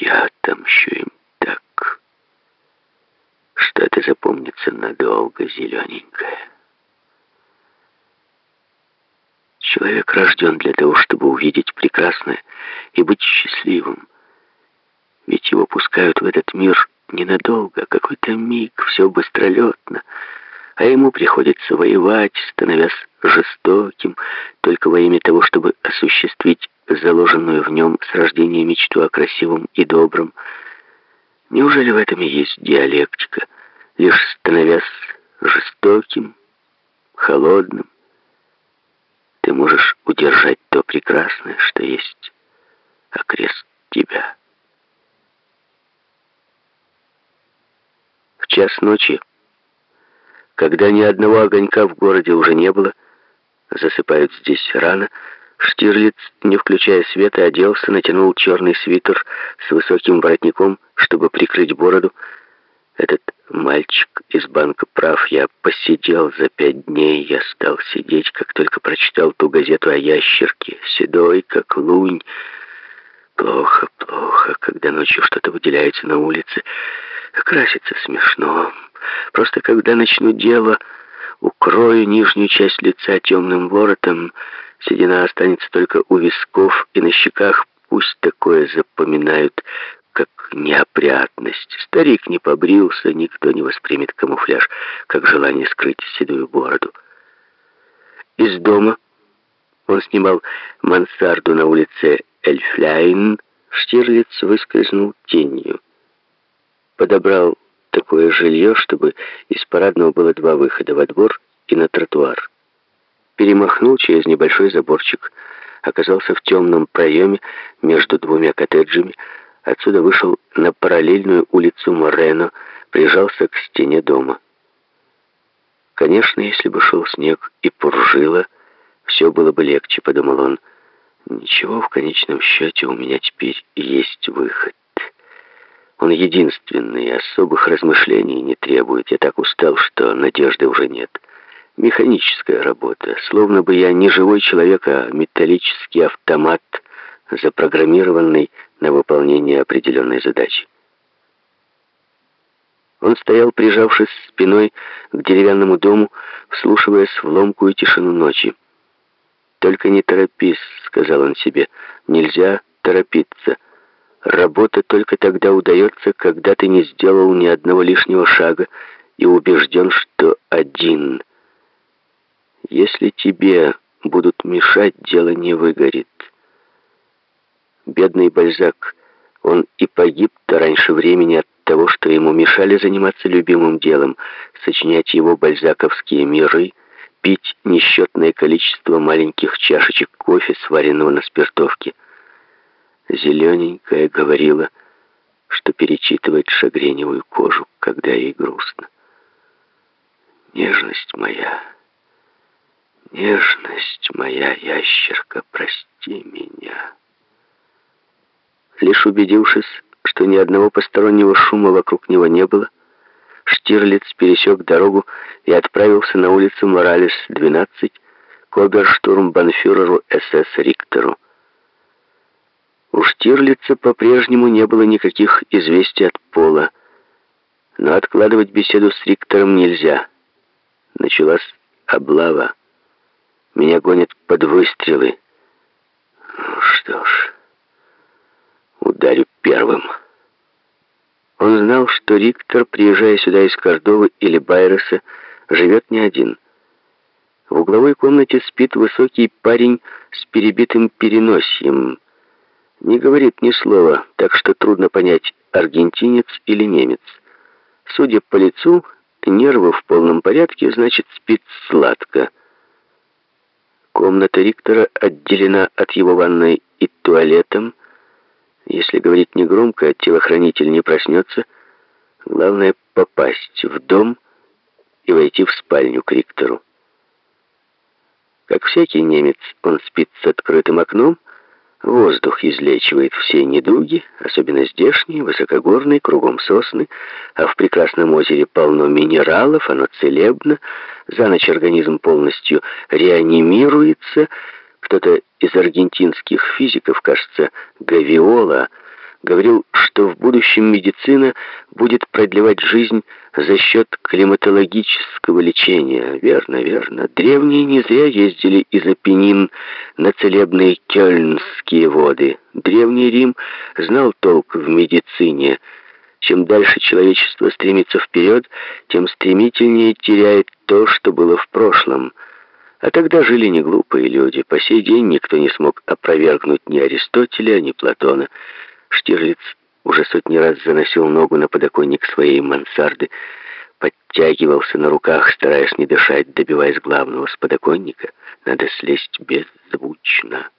Я отомщу им так, что это запомнится надолго, зелененькая. Человек рожден для того, чтобы увидеть прекрасное и быть счастливым. Ведь его пускают в этот мир ненадолго, какой-то миг, все быстролетно, а ему приходится воевать, становясь жестоким, только во имя того, чтобы осуществить заложенную в нем с рождения мечту о красивом и добром. Неужели в этом и есть диалектика, лишь становясь жестоким, холодным, ты можешь удержать то прекрасное, что есть окрест тебя. В час ночи, когда ни одного огонька в городе уже не было, засыпают здесь рано, Штирлиц, не включая света, оделся, натянул черный свитер с высоким воротником, чтобы прикрыть бороду. Этот мальчик из банка прав. Я посидел за пять дней, я стал сидеть, как только прочитал ту газету о ящерке, седой, как лунь. Плохо, плохо, когда ночью что-то выделяется на улице. Краситься смешно. Просто когда начну дело, укрою нижнюю часть лица темным воротом, Седина останется только у висков и на щеках. Пусть такое запоминают, как неопрятность. Старик не побрился, никто не воспримет камуфляж, как желание скрыть седую бороду. Из дома он снимал мансарду на улице Эльфляйн. Штирлиц выскользнул тенью. Подобрал такое жилье, чтобы из парадного было два выхода во двор и на тротуар перемахнул через небольшой заборчик, оказался в темном проеме между двумя коттеджами, отсюда вышел на параллельную улицу Морено, прижался к стене дома. Конечно, если бы шел снег и пуржило, все было бы легче, подумал он. Ничего, в конечном счете у меня теперь есть выход. Он единственный, особых размышлений не требует. Я так устал, что надежды уже нет механическая работа, словно бы я не живой человек, а металлический автомат, запрограммированный на выполнение определенной задачи. Он стоял, прижавшись спиной к деревянному дому, вслушиваясь в ломкую тишину ночи. «Только не торопись», — сказал он себе, — «нельзя торопиться. Работа только тогда удается, когда ты не сделал ни одного лишнего шага и убежден, что один». Если тебе будут мешать, дело не выгорит. Бедный Бальзак, он и погиб-то раньше времени от того, что ему мешали заниматься любимым делом, сочинять его бальзаковские миры, пить несчетное количество маленьких чашечек кофе, сваренного на спиртовке. Зелененькая говорила, что перечитывает шагреневую кожу, когда ей грустно. Нежность моя... Нежность моя, ящерка, прости меня. Лишь убедившись, что ни одного постороннего шума вокруг него не было, Штирлиц пересек дорогу и отправился на улицу Моралес, 12, к оберштурмбанфюреру СС Риктеру. У Штирлица по-прежнему не было никаких известий от Пола, но откладывать беседу с Риктером нельзя. Началась облава. Меня гонят под выстрелы. Ну что ж, ударю первым. Он знал, что Риктор, приезжая сюда из Кордовы или Байреса, живет не один. В угловой комнате спит высокий парень с перебитым переносием. Не говорит ни слова, так что трудно понять, аргентинец или немец. Судя по лицу, нервы в полном порядке, значит, спит сладко. Комната Риктора отделена от его ванной и туалетом. Если говорить негромко, телохранитель не проснется. Главное — попасть в дом и войти в спальню к Риктору. Как всякий немец, он спит с открытым окном, Воздух излечивает все недуги, особенно здешние, высокогорные, кругом сосны, а в прекрасном озере полно минералов, оно целебно, за ночь организм полностью реанимируется. Кто-то из аргентинских физиков, кажется, Гавиола, Говорил, что в будущем медицина будет продлевать жизнь за счет климатологического лечения. Верно, верно. Древние не зря ездили из Апеннин на целебные кёльнские воды. Древний Рим знал толк в медицине. Чем дальше человечество стремится вперед, тем стремительнее теряет то, что было в прошлом. А тогда жили не глупые люди. По сей день никто не смог опровергнуть ни Аристотеля, ни Платона. Штирлиц уже сотни раз заносил ногу на подоконник своей мансарды, подтягивался на руках, стараясь не дышать, добиваясь главного с подоконника. Надо слезть беззвучно.